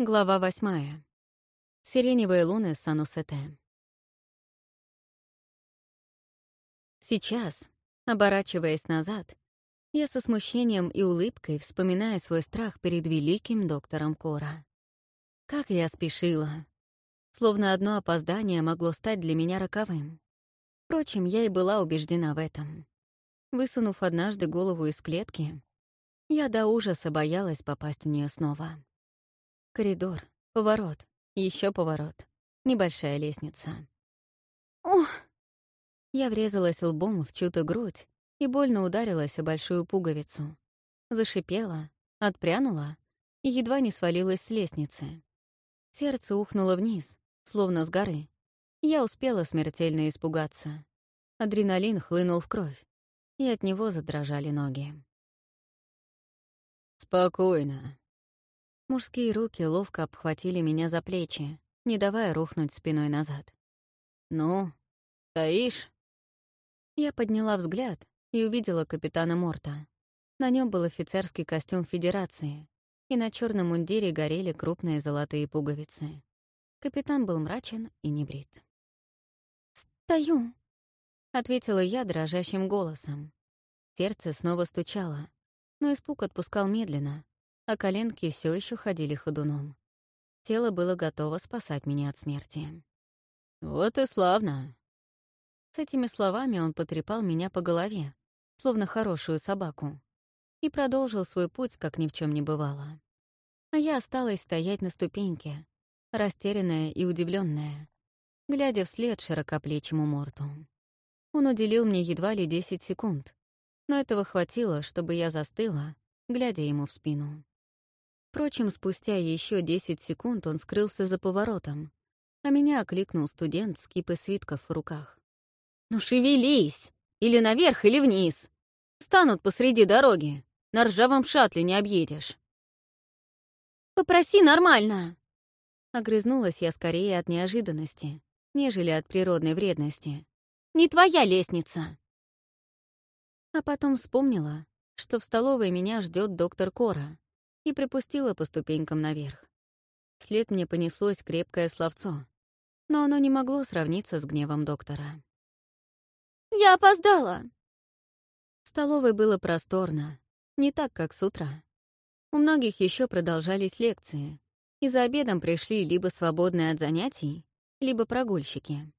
Глава восьмая. Сиреневые луны Санусете. Сейчас, оборачиваясь назад, я со смущением и улыбкой вспоминаю свой страх перед великим доктором Кора. Как я спешила. Словно одно опоздание могло стать для меня роковым. Впрочем, я и была убеждена в этом. Высунув однажды голову из клетки, я до ужаса боялась попасть в нее снова. Коридор, поворот, еще поворот, небольшая лестница. Ох! Я врезалась лбом в чью-то грудь и больно ударилась о большую пуговицу. Зашипела, отпрянула и едва не свалилась с лестницы. Сердце ухнуло вниз, словно с горы. Я успела смертельно испугаться. Адреналин хлынул в кровь, и от него задрожали ноги. «Спокойно». Мужские руки ловко обхватили меня за плечи, не давая рухнуть спиной назад. «Ну, стоишь?» Я подняла взгляд и увидела капитана Морта. На нем был офицерский костюм Федерации, и на черном мундире горели крупные золотые пуговицы. Капитан был мрачен и небрит. «Стою», — ответила я дрожащим голосом. Сердце снова стучало, но испуг отпускал медленно, а коленки все еще ходили ходуном. Тело было готово спасать меня от смерти. «Вот и славно!» С этими словами он потрепал меня по голове, словно хорошую собаку, и продолжил свой путь, как ни в чем не бывало. А я осталась стоять на ступеньке, растерянная и удивленная, глядя вслед широкоплечему Морту. Он уделил мне едва ли 10 секунд, но этого хватило, чтобы я застыла, глядя ему в спину. Впрочем, спустя еще 10 секунд он скрылся за поворотом, а меня окликнул студент с кипой свитков в руках. «Ну шевелись! Или наверх, или вниз! Станут посреди дороги! На ржавом шаттле не объедешь!» «Попроси нормально!» Огрызнулась я скорее от неожиданности, нежели от природной вредности. «Не твоя лестница!» А потом вспомнила, что в столовой меня ждет доктор Кора, и припустила по ступенькам наверх. Вслед мне понеслось крепкое словцо, но оно не могло сравниться с гневом доктора. «Я опоздала!» В столовой было просторно, не так, как с утра. У многих еще продолжались лекции, и за обедом пришли либо свободные от занятий, либо прогульщики.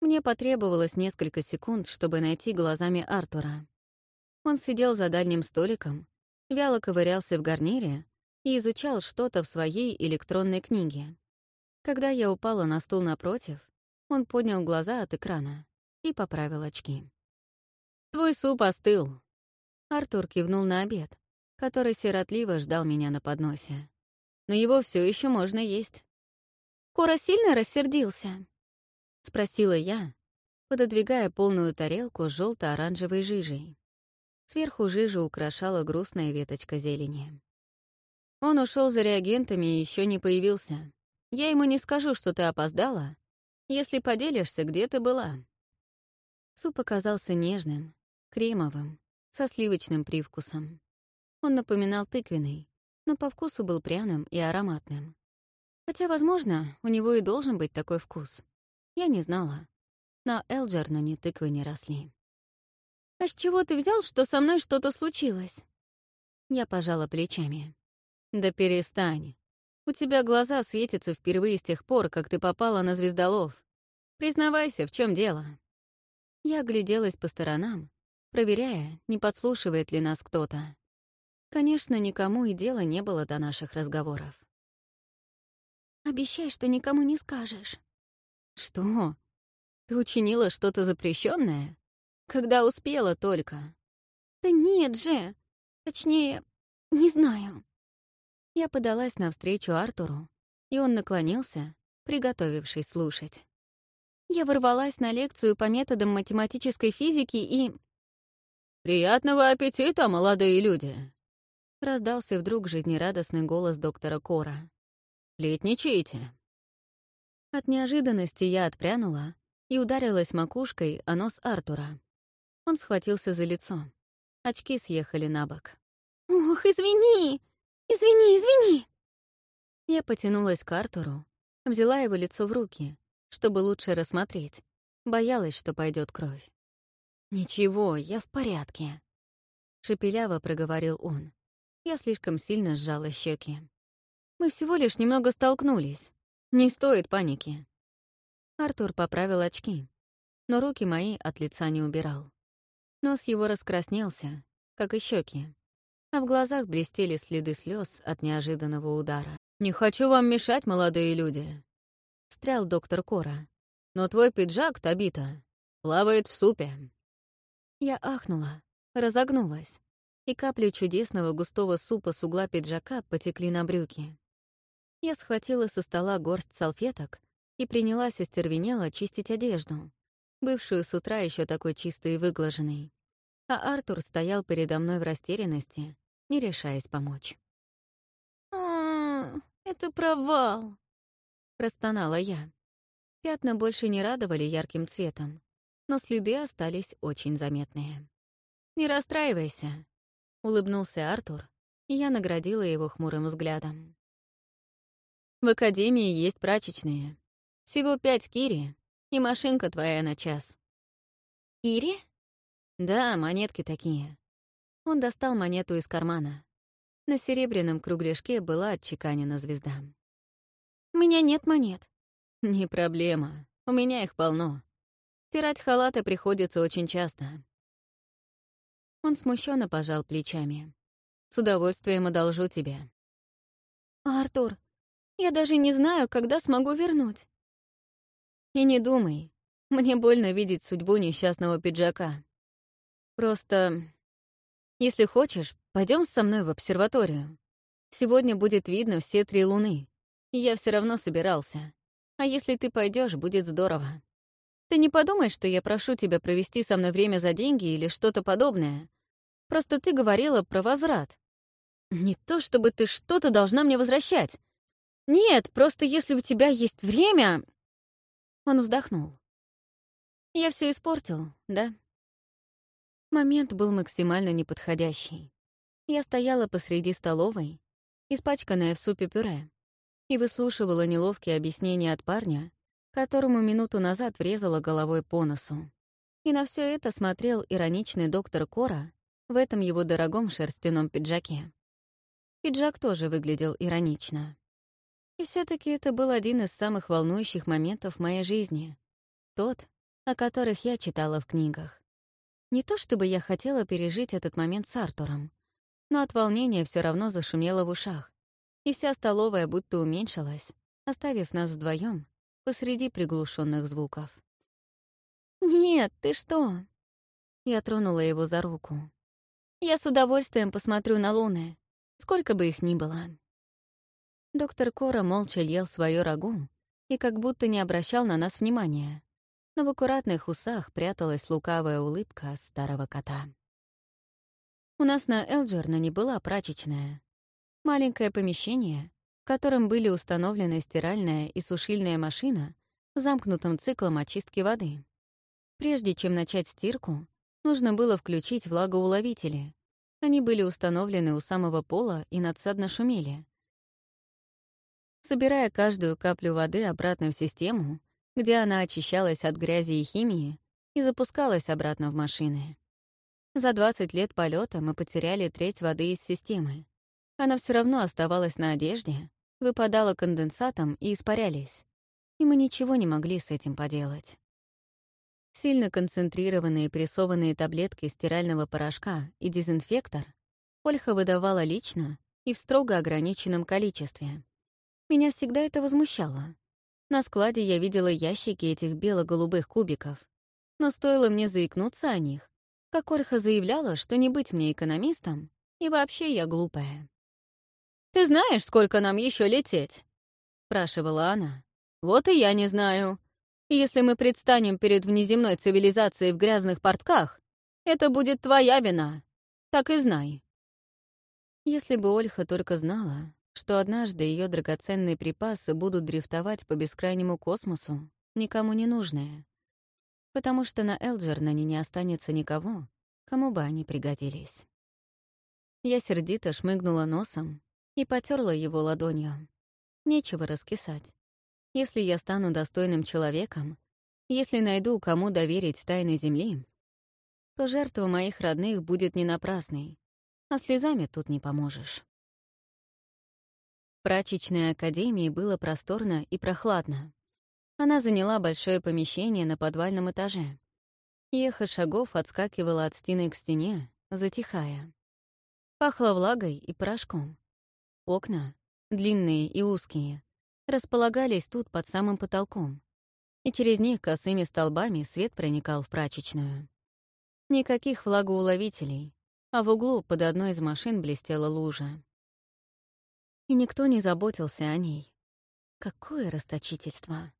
Мне потребовалось несколько секунд, чтобы найти глазами Артура. Он сидел за дальним столиком, вяло ковырялся в гарнире и изучал что-то в своей электронной книге. Когда я упала на стул напротив, он поднял глаза от экрана и поправил очки. «Твой суп остыл». Артур кивнул на обед, который сиротливо ждал меня на подносе. Но его все еще можно есть. «Кора сильно рассердился?» — спросила я, пододвигая полную тарелку с желто оранжевой жижей. Сверху жижу украшала грустная веточка зелени. Он ушел за реагентами и еще не появился. Я ему не скажу, что ты опоздала, если поделишься, где ты была. Суп оказался нежным, кремовым, со сливочным привкусом. Он напоминал тыквенный, но по вкусу был пряным и ароматным. Хотя, возможно, у него и должен быть такой вкус. Я не знала. На Элджерноне тыквы не росли. «А с чего ты взял, что со мной что-то случилось?» Я пожала плечами. «Да перестань. У тебя глаза светятся впервые с тех пор, как ты попала на звездолов. Признавайся, в чем дело?» Я огляделась по сторонам, проверяя, не подслушивает ли нас кто-то. Конечно, никому и дела не было до наших разговоров. «Обещай, что никому не скажешь». «Что? Ты учинила что-то запрещенное? Когда успела только. Да нет же. Точнее, не знаю. Я подалась навстречу Артуру, и он наклонился, приготовившись слушать. Я ворвалась на лекцию по методам математической физики и... «Приятного аппетита, молодые люди!» Раздался вдруг жизнерадостный голос доктора Кора. «Летничайте!» От неожиданности я отпрянула и ударилась макушкой о нос Артура. Он схватился за лицо. Очки съехали на бок. «Ох, извини! Извини, извини!» Я потянулась к Артуру, взяла его лицо в руки, чтобы лучше рассмотреть. Боялась, что пойдет кровь. «Ничего, я в порядке», — шепеляво проговорил он. Я слишком сильно сжала щеки. «Мы всего лишь немного столкнулись. Не стоит паники». Артур поправил очки, но руки мои от лица не убирал. Нос его раскраснелся, как и щеки, а в глазах блестели следы слез от неожиданного удара. «Не хочу вам мешать, молодые люди», — встрял доктор Кора. «Но твой пиджак, Табита, плавает в супе». Я ахнула, разогнулась, и капли чудесного густого супа с угла пиджака потекли на брюки. Я схватила со стола горсть салфеток и принялась остервенело чистить одежду, бывшую с утра еще такой чистой и выглаженной. А Артур стоял передо мной в растерянности, не решаясь помочь. «А, это провал!» — простонала я. Пятна больше не радовали ярким цветом, но следы остались очень заметные. «Не расстраивайся», — улыбнулся Артур, и я наградила его хмурым взглядом. «В академии есть прачечные. Всего пять кири, и машинка твоя на час». «Кири?» «Да, монетки такие». Он достал монету из кармана. На серебряном кругляшке была отчеканена звезда. «У меня нет монет». «Не проблема. У меня их полно. Стирать халаты приходится очень часто. Он смущенно пожал плечами. С удовольствием одолжу тебе. Артур, я даже не знаю, когда смогу вернуть. И не думай. Мне больно видеть судьбу несчастного пиджака. Просто, если хочешь, пойдем со мной в обсерваторию. Сегодня будет видно все три луны. Я все равно собирался. А если ты пойдешь, будет здорово. Ты не подумай, что я прошу тебя провести со мной время за деньги или что-то подобное. Просто ты говорила про возврат. Не то, чтобы ты что-то должна мне возвращать. Нет, просто если у тебя есть время...» Он вздохнул. «Я все испортил, да?» Момент был максимально неподходящий. Я стояла посреди столовой, испачканная в супе пюре, и выслушивала неловкие объяснения от парня, которому минуту назад врезала головой по носу. И на все это смотрел ироничный доктор Кора в этом его дорогом шерстяном пиджаке. Пиджак тоже выглядел иронично. И все таки это был один из самых волнующих моментов моей жизни. Тот, о которых я читала в книгах. Не то чтобы я хотела пережить этот момент с Артуром, но от волнения все равно зашумело в ушах, и вся столовая будто уменьшилась, оставив нас вдвоем посреди приглушенных звуков. «Нет, ты что?» Я тронула его за руку. «Я с удовольствием посмотрю на луны, сколько бы их ни было». Доктор Кора молча ел свое рагу и как будто не обращал на нас внимания, но в аккуратных усах пряталась лукавая улыбка старого кота. У нас на Элджерна была прачечная. Маленькое помещение, которым были установлены стиральная и сушильная машина с замкнутым циклом очистки воды. Прежде чем начать стирку, нужно было включить влагоуловители. Они были установлены у самого пола и надсадно шумели. Собирая каждую каплю воды обратно в систему, где она очищалась от грязи и химии и запускалась обратно в машины. За 20 лет полета мы потеряли треть воды из системы. Она все равно оставалась на одежде, выпадала конденсатом и испарялись, и мы ничего не могли с этим поделать. Сильно концентрированные прессованные таблетки стирального порошка и дезинфектор Ольха выдавала лично и в строго ограниченном количестве. Меня всегда это возмущало. На складе я видела ящики этих бело-голубых кубиков, но стоило мне заикнуться о них, как Ольха заявляла, что не быть мне экономистом, и вообще я глупая. «Ты знаешь, сколько нам еще лететь?» — спрашивала она. «Вот и я не знаю. Если мы предстанем перед внеземной цивилизацией в грязных портках, это будет твоя вина. Так и знай». Если бы Ольха только знала, что однажды ее драгоценные припасы будут дрифтовать по бескрайнему космосу, никому не нужные, потому что на Элджернане не останется никого, кому бы они пригодились. Я сердито шмыгнула носом и потерла его ладонью. Нечего раскисать. Если я стану достойным человеком, если найду, кому доверить тайны Земли, то жертва моих родных будет не напрасной, а слезами тут не поможешь. Прачечной академии было просторно и прохладно. Она заняла большое помещение на подвальном этаже. Эхо шагов отскакивало от стены к стене, затихая. Пахло влагой и порошком. Окна, длинные и узкие, располагались тут под самым потолком, и через них косыми столбами свет проникал в прачечную. Никаких влагоуловителей, а в углу под одной из машин блестела лужа. И никто не заботился о ней. Какое расточительство!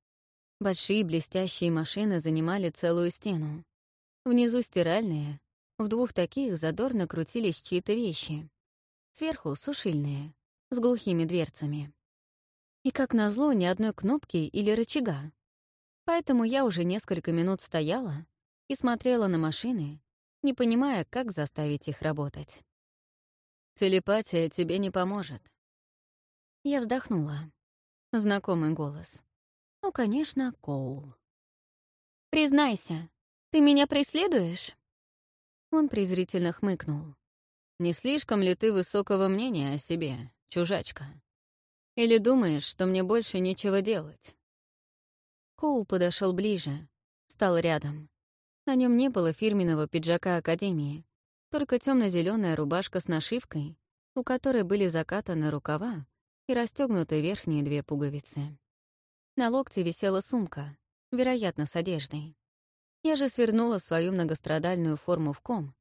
Большие блестящие машины занимали целую стену. Внизу стиральные, в двух таких задорно крутились чьи-то вещи. Сверху — сушильные, с глухими дверцами. И, как назло, ни одной кнопки или рычага. Поэтому я уже несколько минут стояла и смотрела на машины, не понимая, как заставить их работать. «Телепатия тебе не поможет». Я вздохнула. Знакомый голос. Ну, конечно, Коул. «Признайся, ты меня преследуешь?» Он презрительно хмыкнул. «Не слишком ли ты высокого мнения о себе, чужачка? Или думаешь, что мне больше нечего делать?» Коул подошел ближе, стал рядом. На нем не было фирменного пиджака Академии, только темно зеленая рубашка с нашивкой, у которой были закатаны рукава и расстегнуты верхние две пуговицы. На локте висела сумка, вероятно, с одеждой. Я же свернула свою многострадальную форму в ком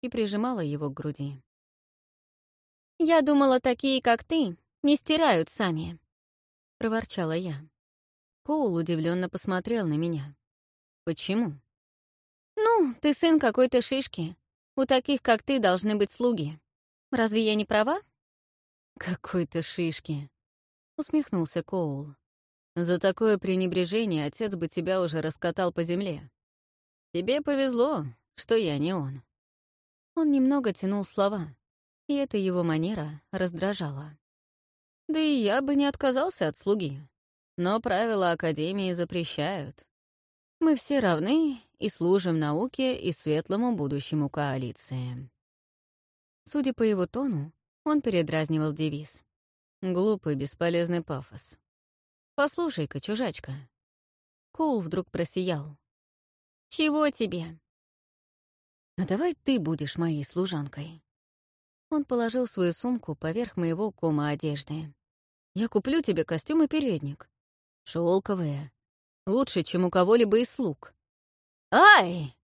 и прижимала его к груди. «Я думала, такие, как ты, не стирают сами», — проворчала я. Коул удивленно посмотрел на меня. «Почему?» «Ну, ты сын какой-то шишки. У таких, как ты, должны быть слуги. Разве я не права?» «Какой-то шишки», — усмехнулся Коул. «За такое пренебрежение отец бы тебя уже раскатал по земле. Тебе повезло, что я не он». Он немного тянул слова, и эта его манера раздражала. Да и я бы не отказался от слуги. Но правила Академии запрещают. Мы все равны и служим науке и светлому будущему коалиции. Судя по его тону, он передразнивал девиз. Глупый, бесполезный пафос. «Послушай-ка, чужачка». Коул вдруг просиял. «Чего тебе?» «А давай ты будешь моей служанкой». Он положил свою сумку поверх моего кома одежды. «Я куплю тебе костюм и передник. Шелковые, Лучше, чем у кого-либо из слуг. «Ай!»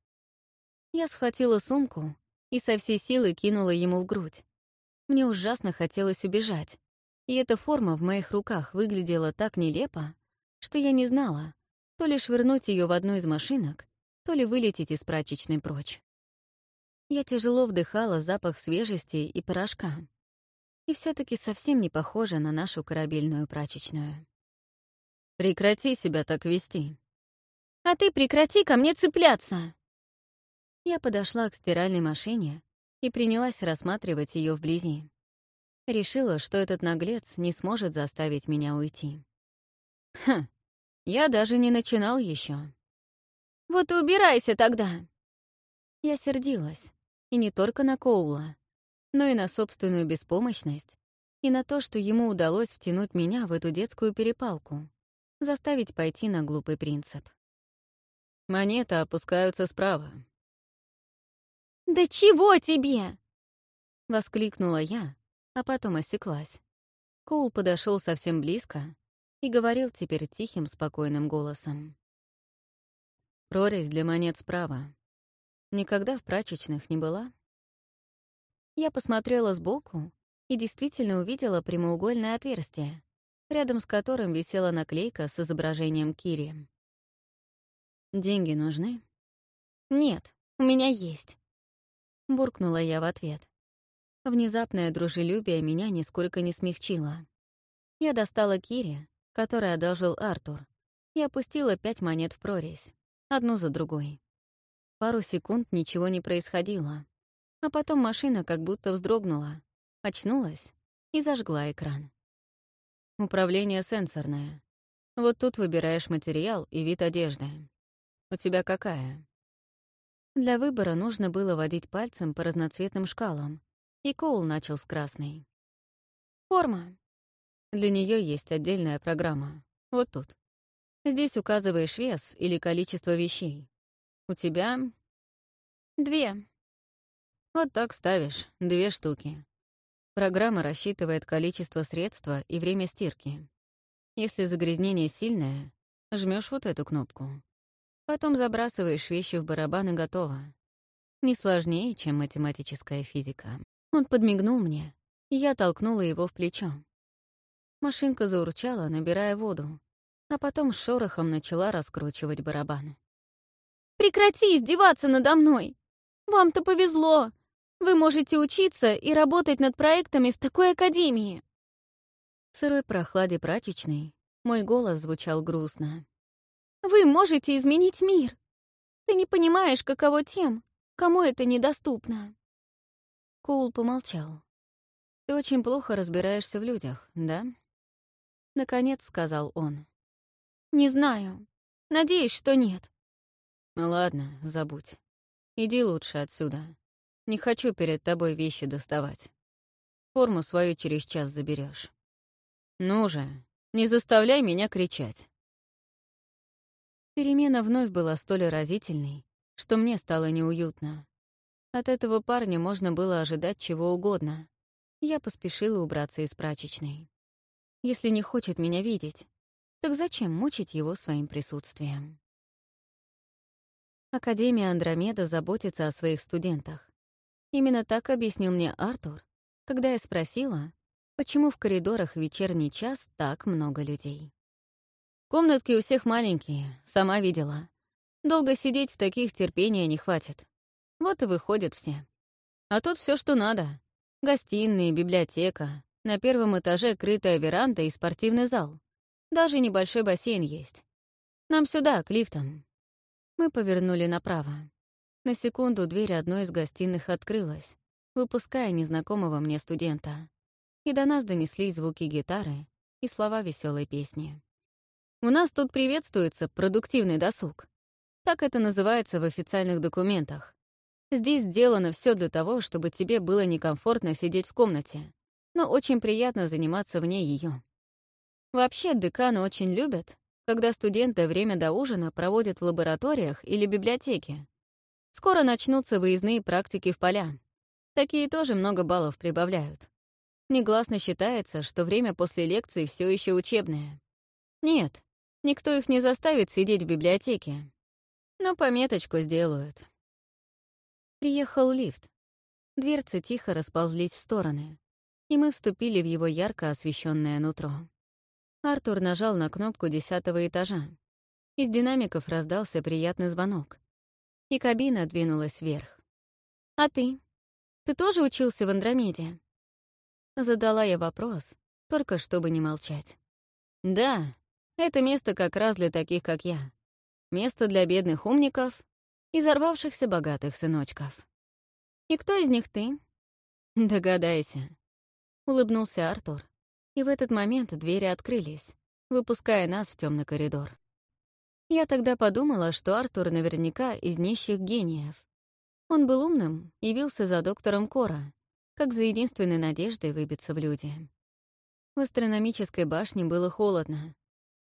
Я схватила сумку и со всей силы кинула ему в грудь. Мне ужасно хотелось убежать, и эта форма в моих руках выглядела так нелепо, что я не знала, то ли швырнуть ее в одну из машинок, то ли вылететь из прачечной прочь. Я тяжело вдыхала запах свежести и порошка, и все таки совсем не похожа на нашу корабельную прачечную. Прекрати себя так вести. А ты прекрати ко мне цепляться. Я подошла к стиральной машине и принялась рассматривать ее вблизи. Решила, что этот наглец не сможет заставить меня уйти. Хм, я даже не начинал еще. Вот и убирайся тогда. Я сердилась, и не только на Коула, но и на собственную беспомощность, и на то, что ему удалось втянуть меня в эту детскую перепалку заставить пойти на глупый принцип. Монеты опускаются справа. «Да чего тебе?» — воскликнула я, а потом осеклась. Коул подошел совсем близко и говорил теперь тихим, спокойным голосом. «Прорезь для монет справа. Никогда в прачечных не была?» Я посмотрела сбоку и действительно увидела прямоугольное отверстие, рядом с которым висела наклейка с изображением Кири. «Деньги нужны?» «Нет, у меня есть», — буркнула я в ответ. Внезапное дружелюбие меня нисколько не смягчило. Я достала Кири, который одолжил Артур, и опустила пять монет в прорезь, одну за другой. Пару секунд ничего не происходило, а потом машина как будто вздрогнула, очнулась и зажгла экран. Управление сенсорное. Вот тут выбираешь материал и вид одежды. У тебя какая? Для выбора нужно было водить пальцем по разноцветным шкалам, и Коул начал с красной. «Форма». Для нее есть отдельная программа. Вот тут. Здесь указываешь вес или количество вещей. У тебя... Две. Вот так ставишь. Две штуки. Программа рассчитывает количество средства и время стирки. Если загрязнение сильное, жмешь вот эту кнопку. Потом забрасываешь вещи в барабан и готово. Не сложнее, чем математическая физика. Он подмигнул мне, и я толкнула его в плечо. Машинка заурчала, набирая воду, а потом шорохом начала раскручивать барабан. «Прекрати издеваться надо мной! Вам-то повезло! Вы можете учиться и работать над проектами в такой академии!» В сырой прохладе прачечной мой голос звучал грустно. Вы можете изменить мир. Ты не понимаешь, каково тем, кому это недоступно. Коул помолчал. Ты очень плохо разбираешься в людях, да? Наконец сказал он. Не знаю. Надеюсь, что нет. Ладно, забудь. Иди лучше отсюда. Не хочу перед тобой вещи доставать. Форму свою через час заберешь. Ну же, не заставляй меня кричать. Перемена вновь была столь разительной, что мне стало неуютно. От этого парня можно было ожидать чего угодно. Я поспешила убраться из прачечной. Если не хочет меня видеть, так зачем мучить его своим присутствием? Академия Андромеда заботится о своих студентах. Именно так объяснил мне Артур, когда я спросила, почему в коридорах в вечерний час так много людей. Комнатки у всех маленькие, сама видела. Долго сидеть в таких терпения не хватит. Вот и выходят все. А тут все, что надо. Гостиные, библиотека, на первом этаже крытая веранда и спортивный зал. Даже небольшой бассейн есть. Нам сюда, к лифтам. Мы повернули направо. На секунду дверь одной из гостиных открылась, выпуская незнакомого мне студента. И до нас донеслись звуки гитары и слова веселой песни. У нас тут приветствуется продуктивный досуг. Так это называется в официальных документах. Здесь сделано все для того, чтобы тебе было некомфортно сидеть в комнате, но очень приятно заниматься вне ее. Вообще, деканы очень любят, когда студенты время до ужина проводят в лабораториях или библиотеке. Скоро начнутся выездные практики в поля. Такие тоже много баллов прибавляют. Негласно считается, что время после лекции все еще учебное. Нет, Никто их не заставит сидеть в библиотеке. Но пометочку сделают. Приехал лифт. Дверцы тихо расползлись в стороны, и мы вступили в его ярко освещенное нутро. Артур нажал на кнопку десятого этажа. Из динамиков раздался приятный звонок, и кабина двинулась вверх. «А ты? Ты тоже учился в Андромеде?» Задала я вопрос, только чтобы не молчать. «Да, это место как раз для таких, как я. Место для бедных умников и взорвавшихся богатых сыночков. «И кто из них ты?» «Догадайся», — улыбнулся Артур. И в этот момент двери открылись, выпуская нас в темный коридор. Я тогда подумала, что Артур наверняка из нищих гениев. Он был умным, явился за доктором Кора, как за единственной надеждой выбиться в люди. В астрономической башне было холодно,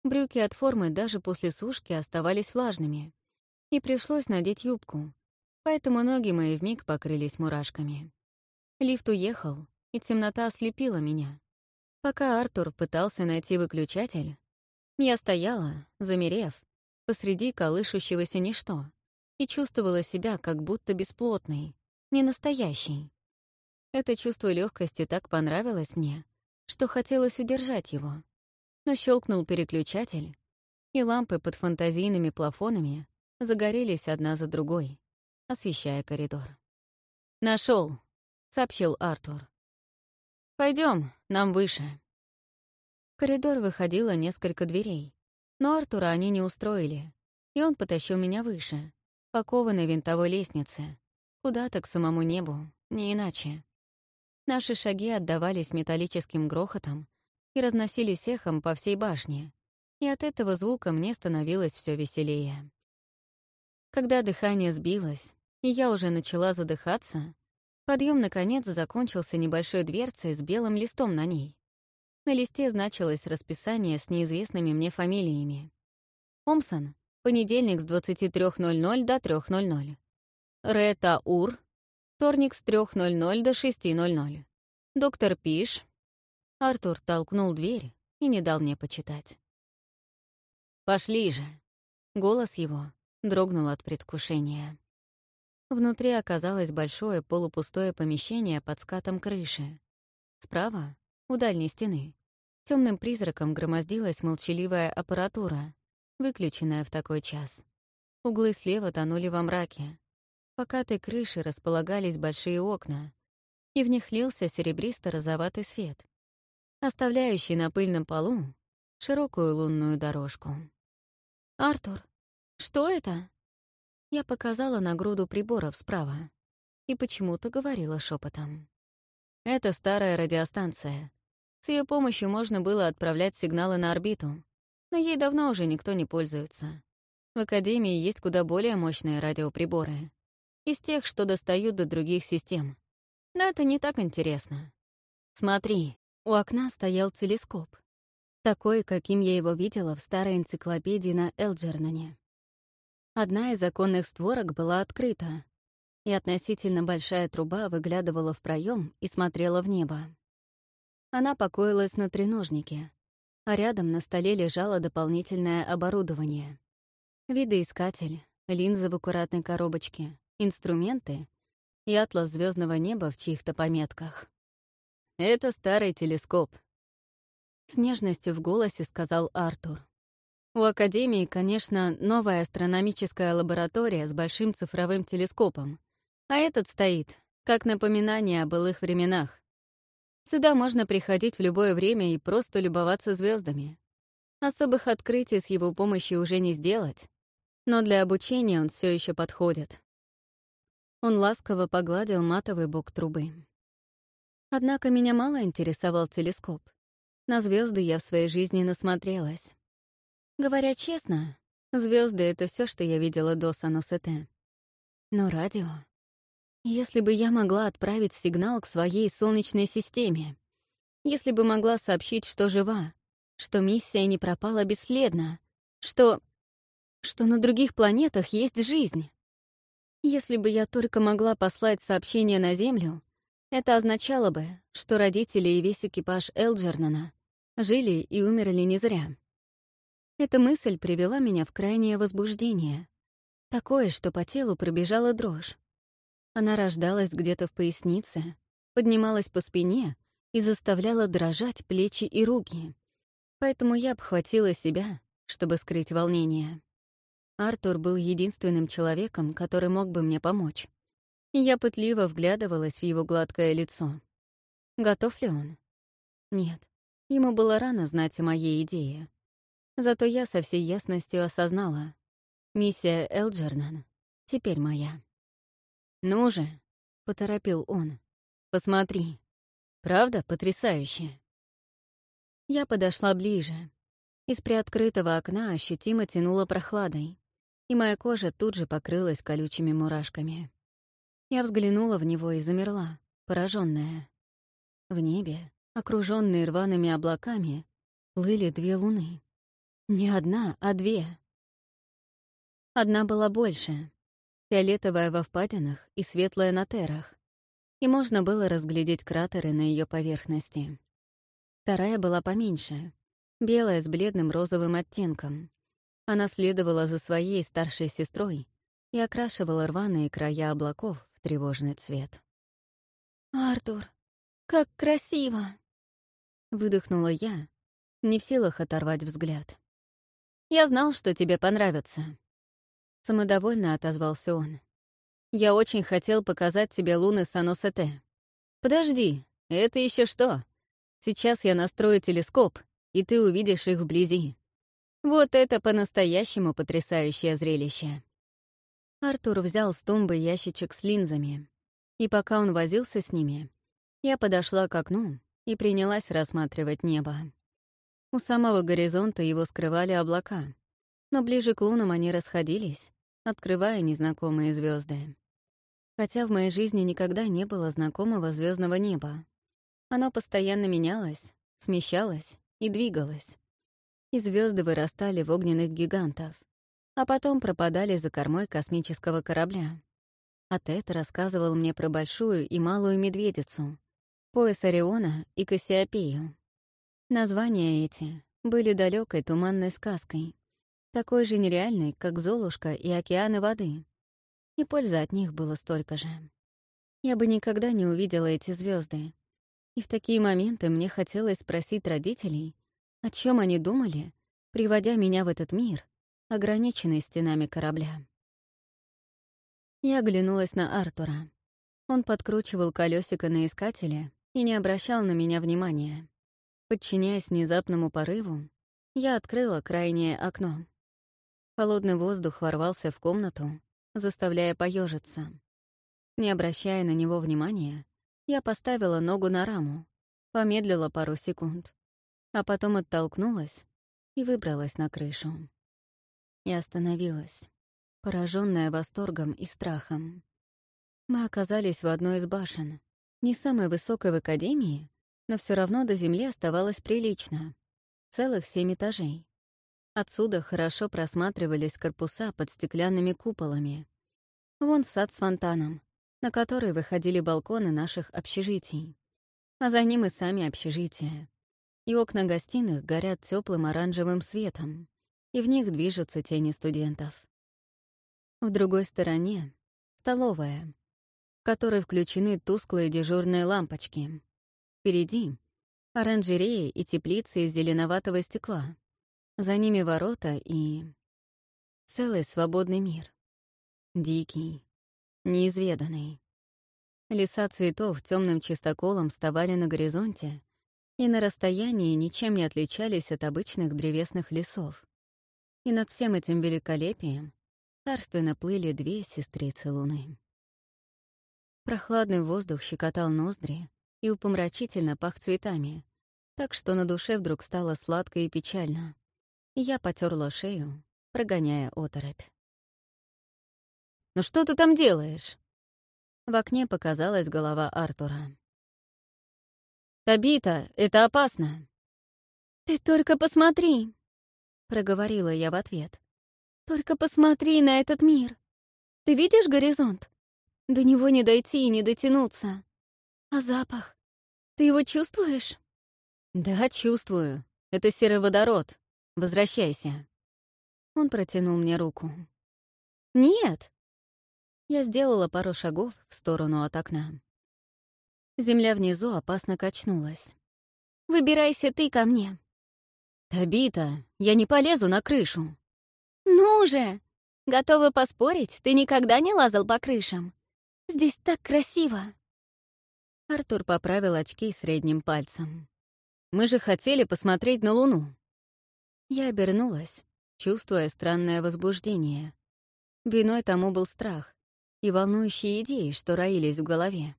Брюки от формы даже после сушки оставались влажными. И пришлось надеть юбку, поэтому ноги мои вмиг покрылись мурашками. Лифт уехал, и темнота ослепила меня. Пока Артур пытался найти выключатель, я стояла, замерев, посреди колышущегося ничто, и чувствовала себя как будто бесплотной, ненастоящей. Это чувство легкости так понравилось мне, что хотелось удержать его но щелкнул переключатель, и лампы под фантазийными плафонами загорелись одна за другой, освещая коридор. Нашел, сообщил Артур. Пойдем, нам выше. В коридор выходило несколько дверей, но Артура они не устроили, и он потащил меня выше, по кованой винтовой лестнице, куда-то к самому небу, не иначе. Наши шаги отдавались металлическим грохотом, и разносились эхом по всей башне, и от этого звука мне становилось все веселее. Когда дыхание сбилось, и я уже начала задыхаться, подъем наконец закончился небольшой дверцей с белым листом на ней. На листе значилось расписание с неизвестными мне фамилиями. Омсон — понедельник с 23.00 до 3.00. Рета Ур — вторник с 3.00 до 6.00. Доктор Пиш. Артур толкнул дверь и не дал мне почитать. «Пошли же!» Голос его дрогнул от предвкушения. Внутри оказалось большое полупустое помещение под скатом крыши. Справа, у дальней стены, темным призраком громоздилась молчаливая аппаратура, выключенная в такой час. Углы слева тонули во мраке. По покатой крыши располагались большие окна, и в них лился серебристо-розоватый свет, оставляющий на пыльном полу широкую лунную дорожку. «Артур, что это?» Я показала на груду приборов справа и почему-то говорила шепотом. «Это старая радиостанция. С ее помощью можно было отправлять сигналы на орбиту, но ей давно уже никто не пользуется. В Академии есть куда более мощные радиоприборы. Из тех, что достают до других систем. Но это не так интересно. Смотри, у окна стоял телескоп. Такой, каким я его видела в старой энциклопедии на Элджернане. Одна из оконных створок была открыта, и относительно большая труба выглядывала в проем и смотрела в небо. Она покоилась на треножнике, а рядом на столе лежало дополнительное оборудование. Видоискатель, линзы в аккуратной коробочке, инструменты и атлас звездного неба в чьих-то пометках. «Это старый телескоп», — с нежностью в голосе сказал Артур. «У Академии, конечно, новая астрономическая лаборатория с большим цифровым телескопом, а этот стоит, как напоминание о былых временах. Сюда можно приходить в любое время и просто любоваться звездами. Особых открытий с его помощью уже не сделать, но для обучения он все еще подходит. Он ласково погладил матовый бок трубы. Однако меня мало интересовал телескоп. На звезды я в своей жизни насмотрелась. Говоря честно, звезды это все, что я видела до Санусете. Но радио... Если бы я могла отправить сигнал к своей Солнечной системе, если бы могла сообщить, что жива, что миссия не пропала бесследно, что... что на других планетах есть жизнь. Если бы я только могла послать сообщение на Землю, это означало бы, что родители и весь экипаж Элджернана жили и умерли не зря. Эта мысль привела меня в крайнее возбуждение. Такое, что по телу пробежала дрожь. Она рождалась где-то в пояснице, поднималась по спине и заставляла дрожать плечи и руки. Поэтому я обхватила себя, чтобы скрыть волнение. Артур был единственным человеком, который мог бы мне помочь. Я пытливо вглядывалась в его гладкое лицо. Готов ли он? Нет, ему было рано знать о моей идее. Зато я со всей ясностью осознала. Миссия Элджернан теперь моя. «Ну же», — поторопил он, — «посмотри. Правда потрясающе?» Я подошла ближе. Из приоткрытого окна ощутимо тянуло прохладой, и моя кожа тут же покрылась колючими мурашками. Я взглянула в него и замерла, пораженная. В небе, окруженные рваными облаками, плыли две луны. Не одна, а две. Одна была больше, фиолетовая во впадинах и светлая на терах, и можно было разглядеть кратеры на ее поверхности. Вторая была поменьше, белая с бледным розовым оттенком. Она следовала за своей старшей сестрой и окрашивала рваные края облаков тревожный цвет. «Артур, как красиво!» Выдохнула я, не в силах оторвать взгляд. «Я знал, что тебе понравится», Самодовольно отозвался он. «Я очень хотел показать тебе луны Саносете. Подожди, это еще что? Сейчас я настрою телескоп, и ты увидишь их вблизи. Вот это по-настоящему потрясающее зрелище». Артур взял с тумбы ящичек с линзами, и пока он возился с ними, я подошла к окну и принялась рассматривать небо. У самого горизонта его скрывали облака, но ближе к лунам они расходились, открывая незнакомые звезды. Хотя в моей жизни никогда не было знакомого звездного неба. Оно постоянно менялось, смещалось и двигалось. И звезды вырастали в огненных гигантов, а потом пропадали за кормой космического корабля. А Тед рассказывал мне про большую и малую медведицу, пояс Ориона и Кассиопею. Названия эти были далекой туманной сказкой, такой же нереальной, как Золушка и океаны воды. И пользы от них было столько же. Я бы никогда не увидела эти звезды, и в такие моменты мне хотелось спросить родителей, о чем они думали, приводя меня в этот мир, ограниченный стенами корабля. Я оглянулась на Артура. Он подкручивал колесико на искателе и не обращал на меня внимания. Подчиняясь внезапному порыву, я открыла крайнее окно. Холодный воздух ворвался в комнату, заставляя поежиться. Не обращая на него внимания, я поставила ногу на раму, помедлила пару секунд, а потом оттолкнулась и выбралась на крышу. И остановилась, пораженная восторгом и страхом. Мы оказались в одной из башен, не самой высокой в Академии, но все равно до земли оставалось прилично. Целых семь этажей. Отсюда хорошо просматривались корпуса под стеклянными куполами. Вон сад с фонтаном, на который выходили балконы наших общежитий. А за ним и сами общежития. И окна гостиных горят теплым оранжевым светом, и в них движутся тени студентов. В другой стороне — столовая, в которой включены тусклые дежурные лампочки. Впереди — оранжереи и теплицы из зеленоватого стекла. За ними ворота и... Целый свободный мир. Дикий, неизведанный. Леса цветов темным чистоколом вставали на горизонте и на расстоянии ничем не отличались от обычных древесных лесов. И над всем этим великолепием царственно плыли две сестрицы луны. Прохладный воздух щекотал ноздри и упомрачительно пах цветами, так что на душе вдруг стало сладко и печально. Я потерла шею, прогоняя оторопь. «Ну что ты там делаешь?» В окне показалась голова Артура. «Табита, это опасно!» «Ты только посмотри!» — проговорила я в ответ. «Только посмотри на этот мир! Ты видишь горизонт? До него не дойти и не дотянуться. А запах? Ты его чувствуешь?» «Да, чувствую. Это серый водород. Возвращайся». Он протянул мне руку. «Нет, я сделала пару шагов в сторону от окна. Земля внизу опасно качнулась. «Выбирайся ты ко мне». «Табита, я не полезу на крышу». «Ну же! Готова поспорить, ты никогда не лазал по крышам? Здесь так красиво!» Артур поправил очки средним пальцем. «Мы же хотели посмотреть на Луну». Я обернулась, чувствуя странное возбуждение. Виной тому был страх и волнующие идеи, что роились в голове.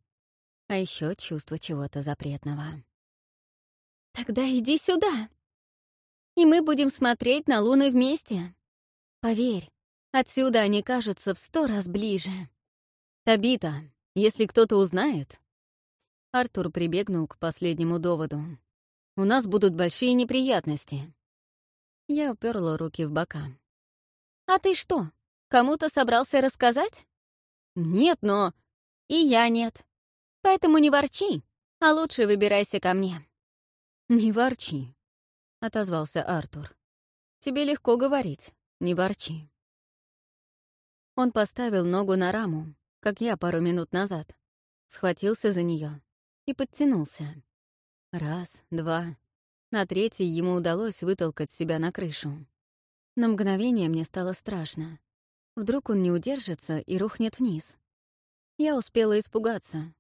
А еще чувство чего-то запретного. «Тогда иди сюда, и мы будем смотреть на луны вместе. Поверь, отсюда они кажутся в сто раз ближе». «Табита, если кто-то узнает...» Артур прибегнул к последнему доводу. «У нас будут большие неприятности». Я уперла руки в бока. «А ты что, кому-то собрался рассказать?» «Нет, но...» «И я нет. Поэтому не ворчи, а лучше выбирайся ко мне». «Не ворчи», — отозвался Артур. «Тебе легко говорить, не ворчи». Он поставил ногу на раму, как я пару минут назад, схватился за нее и подтянулся. Раз, два. На третий ему удалось вытолкать себя на крышу. На мгновение мне стало страшно. Вдруг он не удержится и рухнет вниз. Я успела испугаться.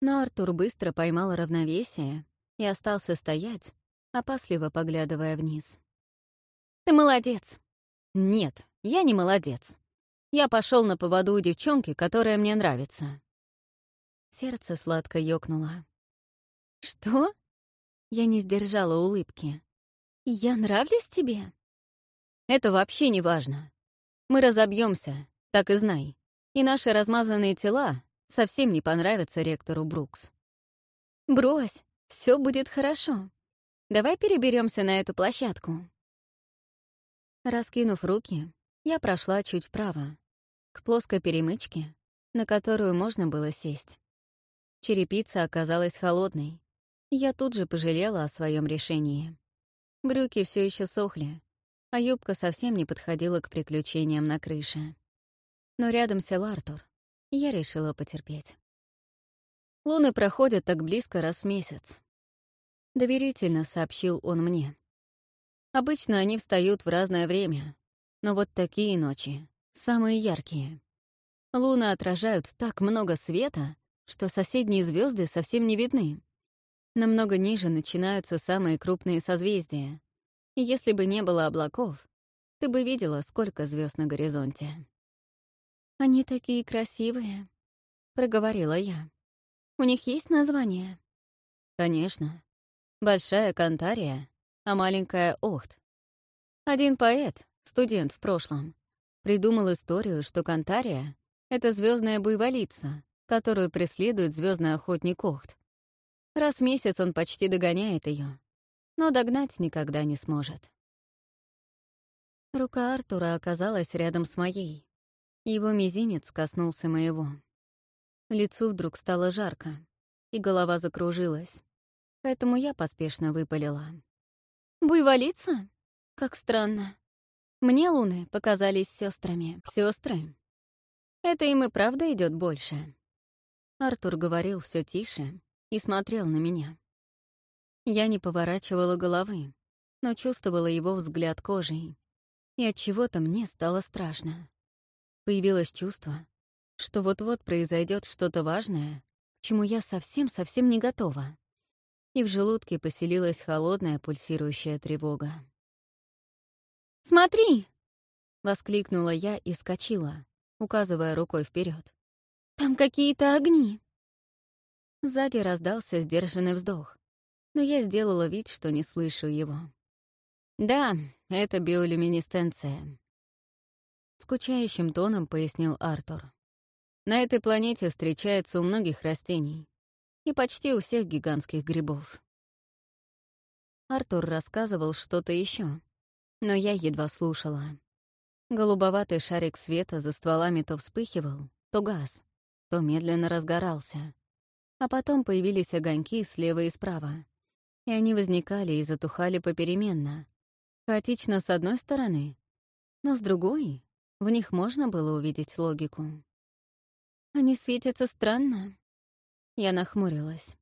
Но Артур быстро поймал равновесие и остался стоять, опасливо поглядывая вниз. «Ты молодец!» «Нет, я не молодец. Я пошел на поводу у девчонки, которая мне нравится». Сердце сладко ёкнуло. «Что?» Я не сдержала улыбки. «Я нравлюсь тебе?» «Это вообще не важно. Мы разобьемся, так и знай. И наши размазанные тела совсем не понравятся ректору Брукс». «Брось, все будет хорошо. Давай переберемся на эту площадку». Раскинув руки, я прошла чуть вправо, к плоской перемычке, на которую можно было сесть. Черепица оказалась холодной. Я тут же пожалела о своем решении. Брюки все еще сохли, а юбка совсем не подходила к приключениям на крыше. Но рядом сел Артур, я решила потерпеть. Луны проходят так близко раз в месяц. Доверительно сообщил он мне. Обычно они встают в разное время, но вот такие ночи — самые яркие. Луны отражают так много света, что соседние звезды совсем не видны. Намного ниже начинаются самые крупные созвездия. И если бы не было облаков, ты бы видела, сколько звезд на горизонте. «Они такие красивые», — проговорила я. «У них есть название?» «Конечно. Большая Кантария а маленькая Охт. Один поэт, студент в прошлом, придумал историю, что Кантария — это звездная буйволица, которую преследует звездный охотник Охт. Раз в месяц он почти догоняет ее, но догнать никогда не сможет. Рука Артура оказалась рядом с моей. Его мизинец коснулся моего. Лицу вдруг стало жарко, и голова закружилась, поэтому я поспешно выпалила. Буйволица? Как странно. Мне луны показались сестрами. Сестры. Это им и правда идет больше. Артур говорил все тише и смотрел на меня. Я не поворачивала головы, но чувствовала его взгляд кожей. И от чего-то мне стало страшно. Появилось чувство, что вот-вот произойдет что-то важное, к чему я совсем-совсем не готова и в желудке поселилась холодная пульсирующая тревога. «Смотри!» — воскликнула я и скочила, указывая рукой вперед. «Там какие-то огни!» Сзади раздался сдержанный вздох, но я сделала вид, что не слышу его. «Да, это биолюминесценция», — скучающим тоном пояснил Артур. «На этой планете встречается у многих растений, и почти у всех гигантских грибов. Артур рассказывал что-то еще, но я едва слушала. Голубоватый шарик света за стволами то вспыхивал, то газ, то медленно разгорался. А потом появились огоньки слева и справа, и они возникали и затухали попеременно, хаотично с одной стороны, но с другой в них можно было увидеть логику. «Они светятся странно», я нахмурилась.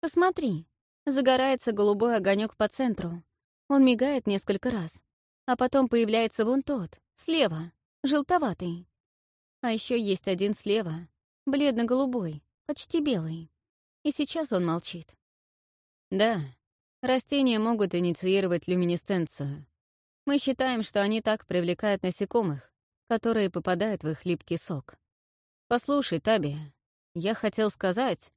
«Посмотри, загорается голубой огонек по центру. Он мигает несколько раз, а потом появляется вон тот, слева, желтоватый. А еще есть один слева, бледно-голубой, почти белый. И сейчас он молчит. Да, растения могут инициировать люминесценцию. Мы считаем, что они так привлекают насекомых, которые попадают в их липкий сок. Послушай, Таби, я хотел сказать...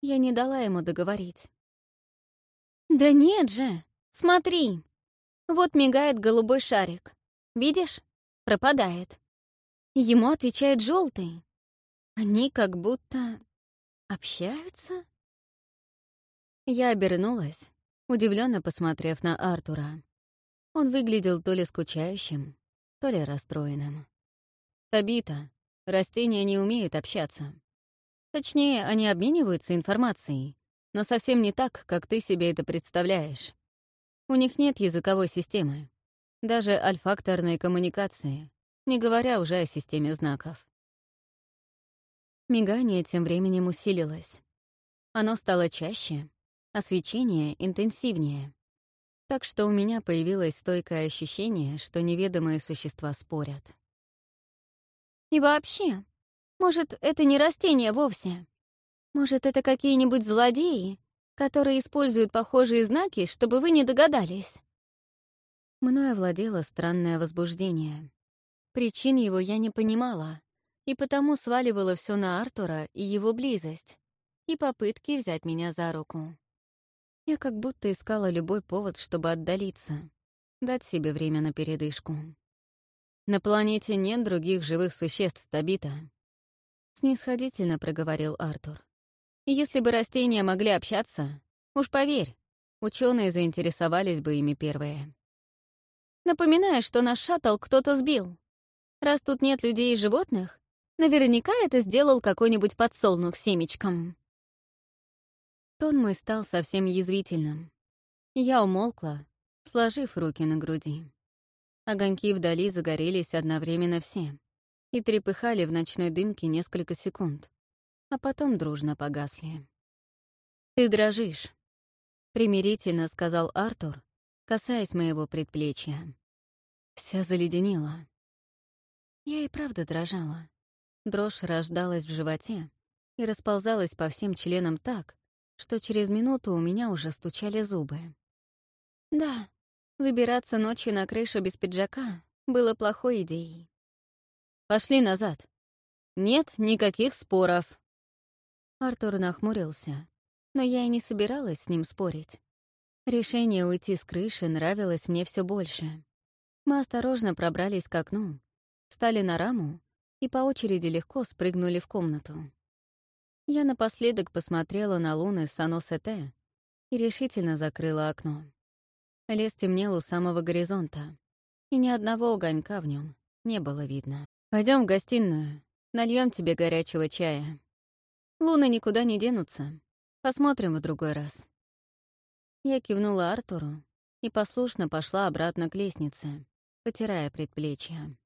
Я не дала ему договорить. «Да нет же! Смотри! Вот мигает голубой шарик. Видишь? Пропадает. Ему отвечает желтый. Они как будто... общаются?» Я обернулась, удивленно посмотрев на Артура. Он выглядел то ли скучающим, то ли расстроенным. «Табита, растения не умеют общаться. Точнее, они обмениваются информацией, но совсем не так, как ты себе это представляешь. У них нет языковой системы, даже альфакторной коммуникации, не говоря уже о системе знаков. Мигание тем временем усилилось. Оно стало чаще, а свечение — интенсивнее. Так что у меня появилось стойкое ощущение, что неведомые существа спорят. «И вообще, может, это не растение вовсе? Может, это какие-нибудь злодеи, которые используют похожие знаки, чтобы вы не догадались?» Мною овладело странное возбуждение. Причин его я не понимала, и потому сваливала все на Артура и его близость, и попытки взять меня за руку. Я как будто искала любой повод, чтобы отдалиться, дать себе время на передышку. «На планете нет других живых существ, Табита», — снисходительно проговорил Артур. «Если бы растения могли общаться, уж поверь, ученые заинтересовались бы ими первые». «Напоминаю, что наш шаттл кто-то сбил. Раз тут нет людей и животных, наверняка это сделал какой-нибудь подсолнух семечком». Тон мой стал совсем язвительным. Я умолкла, сложив руки на груди. Огоньки вдали загорелись одновременно все и трепыхали в ночной дымке несколько секунд, а потом дружно погасли. «Ты дрожишь», — примирительно сказал Артур, касаясь моего предплечья. Вся заледенела. Я и правда дрожала. Дрожь рождалась в животе и расползалась по всем членам так, что через минуту у меня уже стучали зубы. Да, выбираться ночью на крышу без пиджака было плохой идеей. «Пошли назад. Нет никаких споров». Артур нахмурился, но я и не собиралась с ним спорить. Решение уйти с крыши нравилось мне все больше. Мы осторожно пробрались к окну, встали на раму и по очереди легко спрыгнули в комнату. Я напоследок посмотрела на луны Саносете и решительно закрыла окно. Лес темнел у самого горизонта, и ни одного огонька в нем не было видно. Пойдем в гостиную, нальем тебе горячего чая. Луны никуда не денутся. Посмотрим в другой раз. Я кивнула Артуру и послушно пошла обратно к лестнице, потирая предплечья.